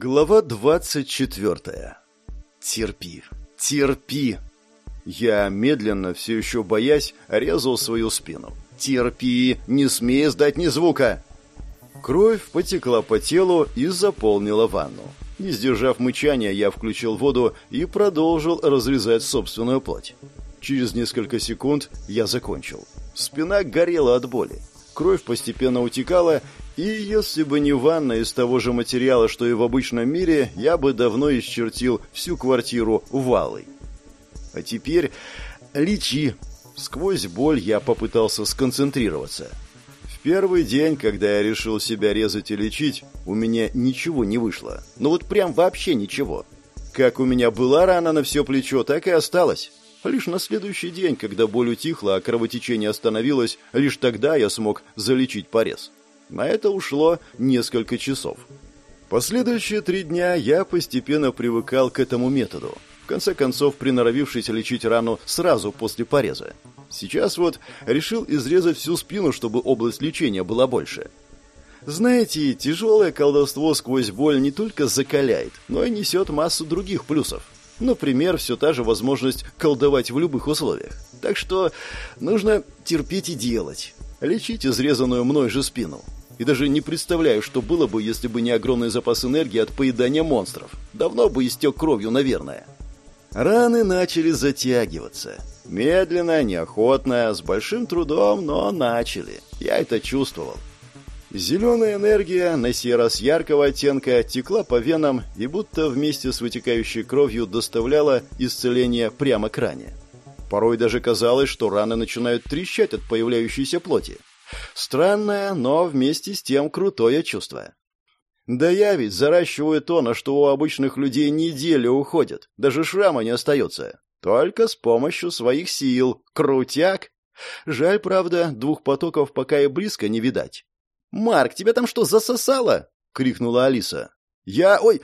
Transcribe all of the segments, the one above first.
Глава двадцать четвертая. Терпи, терпи. Я медленно, все еще боясь, резал свою спину. Терпи, не смей сдать ни звука. Кровь потекла по телу и заполнила ванну. Не сдержав мычания, я включил воду и продолжил разрезать собственную плоть. Через несколько секунд я закончил. Спина горела от боли. Кровь постепенно утекала, и если бы не ванна из того же материала, что и в обычном мире, я бы давно исчертил всю квартиру валой. А теперь лечи. Сквозь боль я попытался сконцентрироваться. В первый день, когда я решил себя резать и лечить, у меня ничего не вышло. Ну вот прям вообще ничего. Как у меня была рана на все плечо, так и осталось. Лишь на следующий день, когда боль утихла, а кровотечение остановилось, лишь тогда я смог залечить порез. На это ушло несколько часов. Последующие три дня я постепенно привыкал к этому методу. В конце концов, приноровившись лечить рану сразу после пореза. Сейчас вот решил изрезать всю спину, чтобы область лечения была больше. Знаете, тяжелое колдовство сквозь боль не только закаляет, но и несет массу других плюсов. Например, все та же возможность колдовать в любых условиях. Так что нужно терпеть и делать. Лечить изрезанную мной же спину. И даже не представляю, что было бы, если бы не огромный запас энергии от поедания монстров. Давно бы истек кровью, наверное. Раны начали затягиваться. Медленно, неохотно, с большим трудом, но начали. Я это чувствовал. Зеленая энергия, на сей раз яркого оттенка, текла по венам и будто вместе с вытекающей кровью доставляла исцеление прямо к ране. Порой даже казалось, что раны начинают трещать от появляющейся плоти. Странное, но вместе с тем крутое чувство. Да я ведь заращиваю то, на что у обычных людей неделя уходит. Даже шрама не остается. Только с помощью своих сил. Крутяк! Жаль, правда, двух потоков пока и близко не видать. «Марк, тебя там что, засосало?» — крикнула Алиса. «Я... Ой...»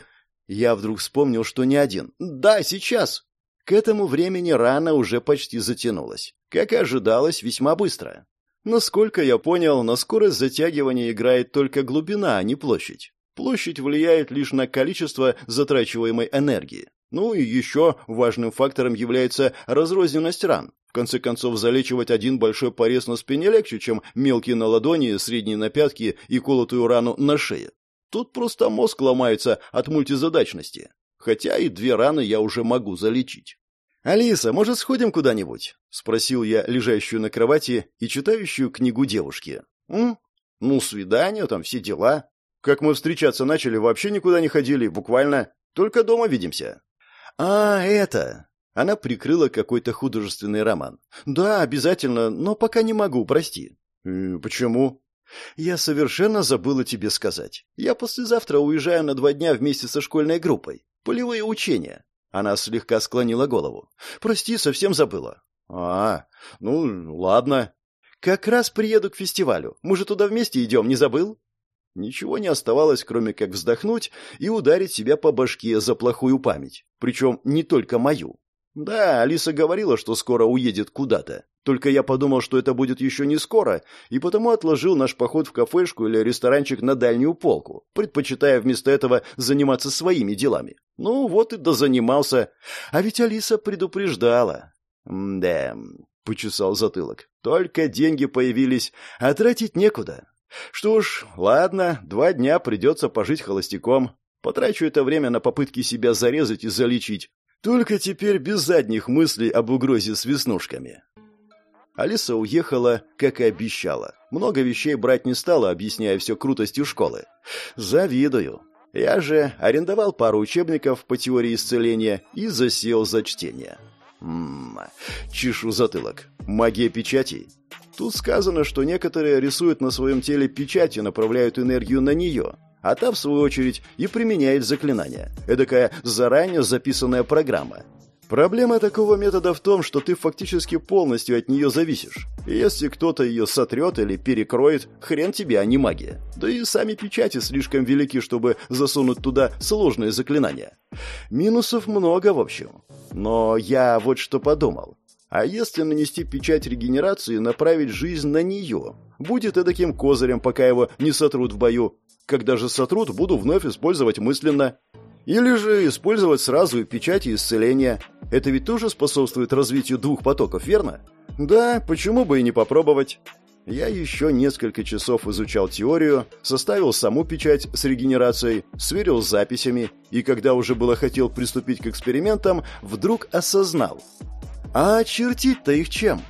Я вдруг вспомнил, что не один. «Да, сейчас!» К этому времени рана уже почти затянулась. Как и ожидалось, весьма быстро. Насколько я понял, на скорость затягивания играет только глубина, а не площадь. Площадь влияет лишь на количество затрачиваемой энергии. Ну и еще важным фактором является разрозненность ран. В конце концов, залечивать один большой порез на спине легче, чем мелкие на ладони, средние на пятки и колотую рану на шее. Тут просто мозг ломается от мультизадачности. Хотя и две раны я уже могу залечить. «Алиса, может, сходим куда-нибудь?» — спросил я лежащую на кровати и читающую книгу девушки. «М? Ну, свидание, там все дела. Как мы встречаться начали, вообще никуда не ходили, буквально. Только дома видимся». «А, это...» Она прикрыла какой-то художественный роман. «Да, обязательно, но пока не могу, прости». «Э, «Почему?» «Я совершенно забыла тебе сказать. Я послезавтра уезжаю на два дня вместе со школьной группой. Полевые учения». Она слегка склонила голову. «Прости, совсем забыла». «А, ну, ладно». «Как раз приеду к фестивалю. Мы же туда вместе идем, не забыл?» Ничего не оставалось, кроме как вздохнуть и ударить себя по башке за плохую память. Причем не только мою. Да, Алиса говорила, что скоро уедет куда-то. Только я подумал, что это будет еще не скоро, и потому отложил наш поход в кафешку или ресторанчик на дальнюю полку, предпочитая вместо этого заниматься своими делами. Ну, вот и дозанимался. А ведь Алиса предупреждала. «Да», — почесал затылок, — «только деньги появились, а тратить некуда. Что ж, ладно, два дня придется пожить холостяком. Потрачу это время на попытки себя зарезать и залечить, только теперь без задних мыслей об угрозе с веснушками. Алиса уехала, как и обещала. Много вещей брать не стала, объясняя все крутостью школы. Завидую. Я же арендовал пару учебников по теории исцеления и засел за чтение. Ммм, чешу затылок. Магия печатей. Тут сказано, что некоторые рисуют на своем теле печать и направляют энергию на нее а та, в свою очередь, и применяет заклинания. Эдакая заранее записанная программа. Проблема такого метода в том, что ты фактически полностью от нее зависишь. И если кто-то ее сотрет или перекроет, хрен тебе, а не магия. Да и сами печати слишком велики, чтобы засунуть туда сложные заклинания. Минусов много, в общем. Но я вот что подумал. А если нанести печать регенерации и направить жизнь на нее? Будет эдаким козырем, пока его не сотрут в бою. Когда же сотрут, буду вновь использовать мысленно. Или же использовать сразу и печать и исцеления. Это ведь тоже способствует развитию двух потоков, верно? Да, почему бы и не попробовать? Я еще несколько часов изучал теорию, составил саму печать с регенерацией, сверил с записями, и когда уже было хотел приступить к экспериментам, вдруг осознал. А чертить-то их чем?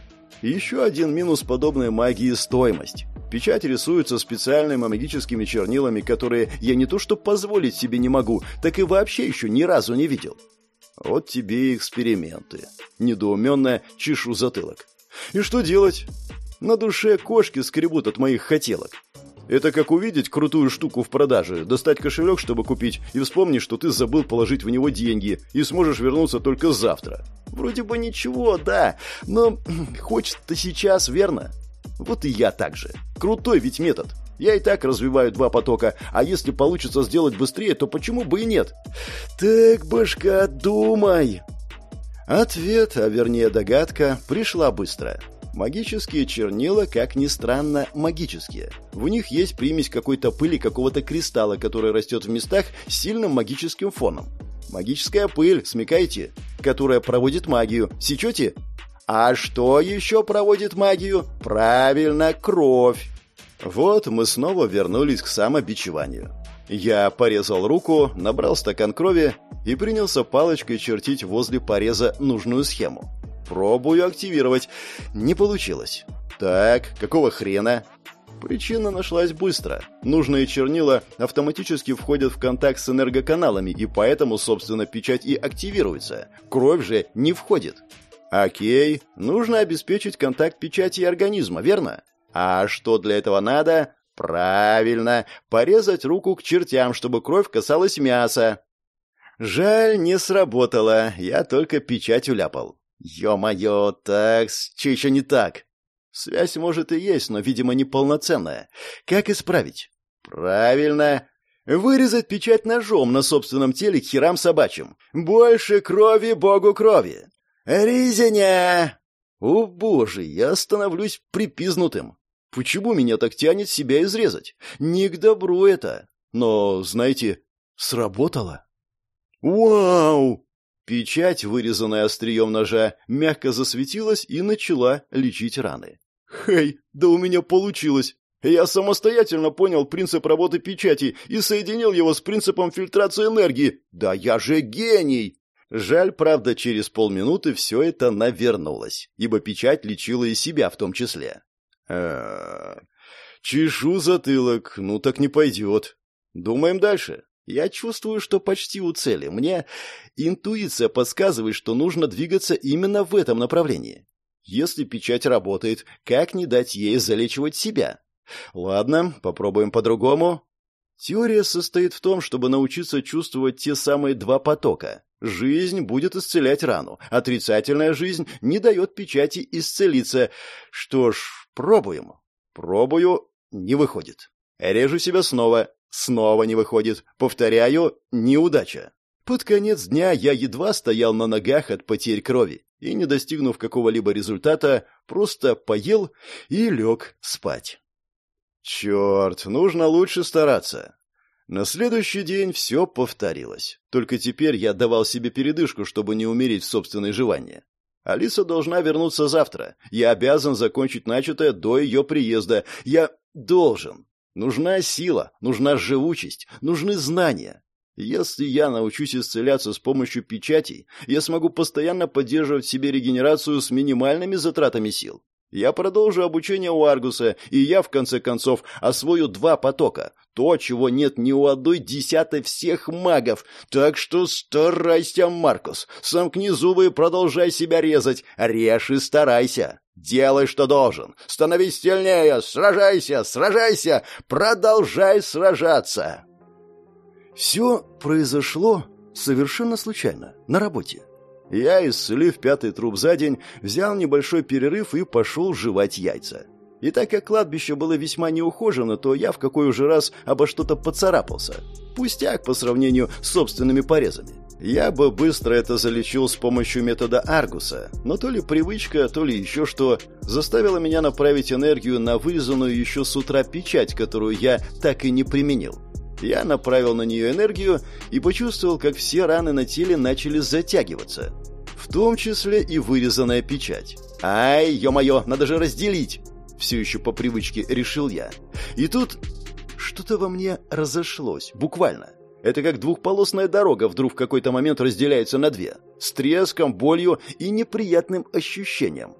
Еще один минус подобной магии – стоимость. Печать рисуется специальными магическими чернилами, которые я не то что позволить себе не могу, так и вообще еще ни разу не видел. Вот тебе и эксперименты. Недоуменно чешу затылок. И что делать? На душе кошки скребут от моих хотелок. Это как увидеть крутую штуку в продаже, достать кошелек, чтобы купить, и вспомнить, что ты забыл положить в него деньги, и сможешь вернуться только завтра. Вроде бы ничего, да, но хочется-то сейчас, верно? Вот и я так же. Крутой ведь метод. Я и так развиваю два потока, а если получится сделать быстрее, то почему бы и нет? Так, башка, думай. Ответ, а вернее догадка, пришла быстро. Магические чернила, как ни странно, магические. В них есть примесь какой-то пыли какого-то кристалла, который растет в местах с сильным магическим фоном. Магическая пыль, смекайте, которая проводит магию. Сечете? А что еще проводит магию? Правильно, кровь. Вот мы снова вернулись к самобичеванию. Я порезал руку, набрал стакан крови и принялся палочкой чертить возле пореза нужную схему. Пробую активировать. Не получилось. Так, какого хрена? Причина нашлась быстро. Нужные чернила автоматически входят в контакт с энергоканалами, и поэтому, собственно, печать и активируется. Кровь же не входит. Окей, нужно обеспечить контакт печати и организма, верно? А что для этого надо? Правильно, порезать руку к чертям, чтобы кровь касалась мяса. Жаль, не сработало, я только печать уляпал. Ё-моё, так, что еще не так? Связь, может, и есть, но, видимо, неполноценная. Как исправить? Правильно. Вырезать печать ножом на собственном теле к херам собачьим. Больше крови богу крови. Ризеня! О, боже, я становлюсь припизнутым. Почему меня так тянет себя изрезать? Не к добру это. Но, знаете, сработало. Вау! Печать, вырезанная острием ножа, мягко засветилась и начала лечить раны. «Хей, да у меня получилось! Я самостоятельно понял принцип работы печати и соединил его с принципом фильтрации энергии. Да я же гений!» Жаль, правда, через полминуты все это навернулось, ибо печать лечила и себя в том числе. А, чешу затылок, ну так не пойдет. Думаем дальше. Я чувствую, что почти у цели. Мне интуиция подсказывает, что нужно двигаться именно в этом направлении. Если печать работает, как не дать ей залечивать себя? Ладно, попробуем по-другому. Теория состоит в том, чтобы научиться чувствовать те самые два потока. Жизнь будет исцелять рану. Отрицательная жизнь не дает печати исцелиться. Что ж, пробуем. Пробую, не выходит. Режу себя снова. Снова не выходит. Повторяю, неудача. Под конец дня я едва стоял на ногах от потерь крови и, не достигнув какого-либо результата, просто поел и лег спать. Черт, нужно лучше стараться. На следующий день все повторилось. Только теперь я давал себе передышку, чтобы не умереть в собственной желании. Алиса должна вернуться завтра. Я обязан закончить начатое до ее приезда. Я должен. Нужна сила, нужна живучесть, нужны знания. Если я научусь исцеляться с помощью печатей, я смогу постоянно поддерживать в себе регенерацию с минимальными затратами сил. Я продолжу обучение у Аргуса, и я, в конце концов, освою два потока. То, чего нет ни у одной десятой всех магов. Так что старайся, Маркус. Сомкни зубы и продолжай себя резать. Режь и старайся. Делай, что должен. Становись сильнее. Сражайся, сражайся. Продолжай сражаться. Все произошло совершенно случайно, на работе. Я, исцелив пятый труп за день, взял небольшой перерыв и пошел жевать яйца. И так как кладбище было весьма неухожено, то я в какой уже раз обо что-то поцарапался. Пустяк по сравнению с собственными порезами. Я бы быстро это залечил с помощью метода Аргуса, но то ли привычка, то ли еще что, заставило меня направить энергию на вырезанную еще с утра печать, которую я так и не применил. Я направил на нее энергию и почувствовал, как все раны на теле начали затягиваться. В том числе и вырезанная печать. «Ай, ё-моё, надо же разделить!» Все еще по привычке решил я. И тут что-то во мне разошлось, буквально. Это как двухполосная дорога вдруг в какой-то момент разделяется на две. С треском, болью и неприятным ощущением.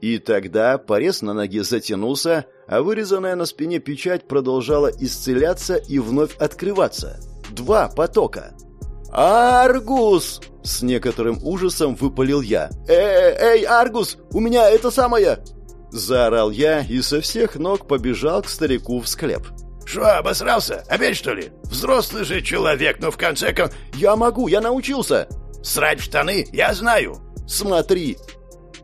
И тогда порез на ноге затянулся, а вырезанная на спине печать продолжала исцеляться и вновь открываться. Два потока. «Аргус!» — с некоторым ужасом выпалил я. «Эй, эй, Аргус, у меня это самое!» Заорал я и со всех ног побежал к старику в склеп. «Что, обосрался? Опять, что ли? Взрослый же человек, но в конце концов...» «Я могу, я научился!» «Срать в штаны, я знаю!» «Смотри!»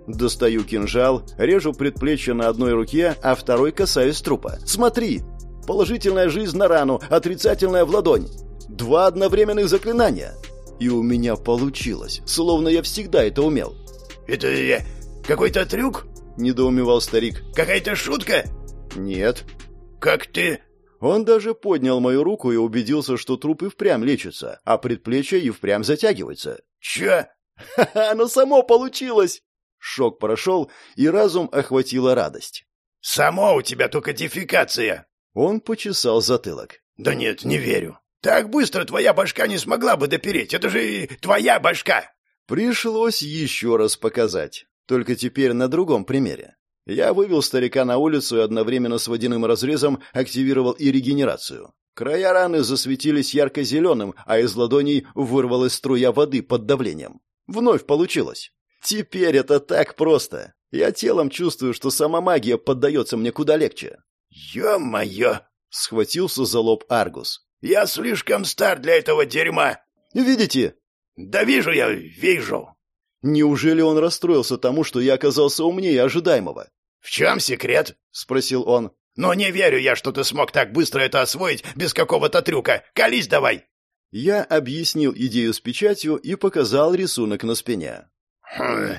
Достаю кинжал, режу предплечье на одной руке, а второй касаюсь трупа. «Смотри!» Положительная жизнь на рану, отрицательная в ладонь. Два одновременных заклинания. И у меня получилось, словно я всегда это умел. «Это какой-то трюк?» — недоумевал старик. «Какая-то шутка?» «Нет». «Как ты...» Он даже поднял мою руку и убедился, что труп и впрямь лечится, а предплечье и впрямь затягивается. «Чё?» «Ха-ха, оно само получилось!» Шок прошел, и разум охватила радость. «Само у тебя только дефикация!» Он почесал затылок. «Да нет, не верю. Так быстро твоя башка не смогла бы допереть. Это же твоя башка!» Пришлось еще раз показать. Только теперь на другом примере. Я вывел старика на улицу и одновременно с водяным разрезом активировал и регенерацию. Края раны засветились ярко-зеленым, а из ладоней вырвалась струя воды под давлением. Вновь получилось. Теперь это так просто. Я телом чувствую, что сама магия поддается мне куда легче. «Ё-моё!» — схватился за лоб Аргус. «Я слишком стар для этого дерьма!» «Видите?» «Да вижу я, вижу!» Неужели он расстроился тому, что я оказался умнее ожидаемого? «В чем секрет?» — спросил он. «Но не верю я, что ты смог так быстро это освоить без какого-то трюка. Колись давай!» Я объяснил идею с печатью и показал рисунок на спине. «Хм,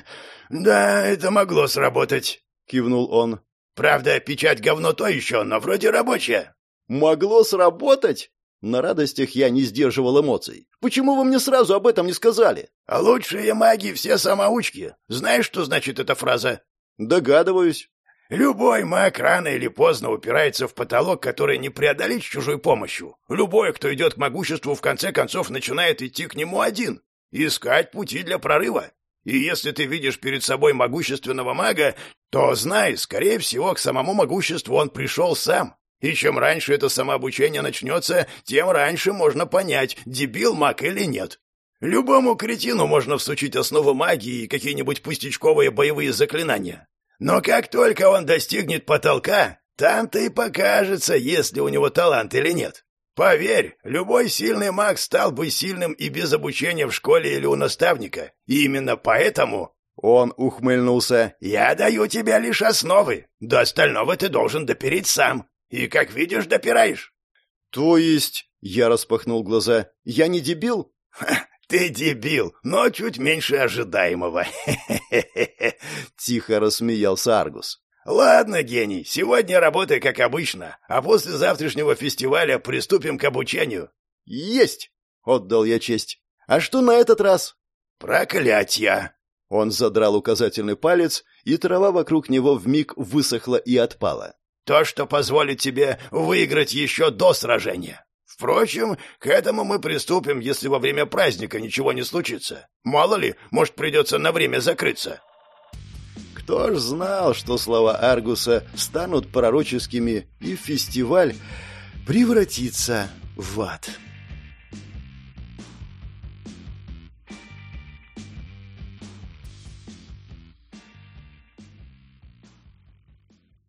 «Да, это могло сработать», — кивнул он. «Правда, печать говно то еще, но вроде рабочая». «Могло сработать?» На радостях я не сдерживал эмоций. «Почему вы мне сразу об этом не сказали?» «А лучшие маги все самоучки. Знаешь, что значит эта фраза?» «Догадываюсь». «Любой маг рано или поздно упирается в потолок, который не преодолеть с чужой помощью. Любой, кто идет к могуществу, в конце концов начинает идти к нему один. Искать пути для прорыва. И если ты видишь перед собой могущественного мага, то знай, скорее всего, к самому могуществу он пришел сам. И чем раньше это самообучение начнется, тем раньше можно понять, дебил маг или нет. Любому кретину можно всучить основу магии и какие-нибудь пустячковые боевые заклинания. Но как только он достигнет потолка, там-то и покажется, есть ли у него талант или нет. Поверь, любой сильный маг стал бы сильным и без обучения в школе или у наставника. И именно поэтому он ухмыльнулся. «Я даю тебе лишь основы. До остального ты должен допереть сам. И, как видишь, допираешь». «То есть...» — я распахнул глаза. «Я не дебил?» Ха, «Ты дебил, но чуть меньше ожидаемого». Тихо рассмеялся Аргус. «Ладно, гений, сегодня работай как обычно, а после завтрашнего фестиваля приступим к обучению». «Есть!» — отдал я честь. «А что на этот раз?» «Проклятье!» Он задрал указательный палец, и трава вокруг него вмиг высохла и отпала. То, что позволит тебе выиграть еще до сражения. Впрочем, к этому мы приступим, если во время праздника ничего не случится. Мало ли, может, придется на время закрыться. Кто ж знал, что слова Аргуса станут пророческими, и фестиваль превратится в ад.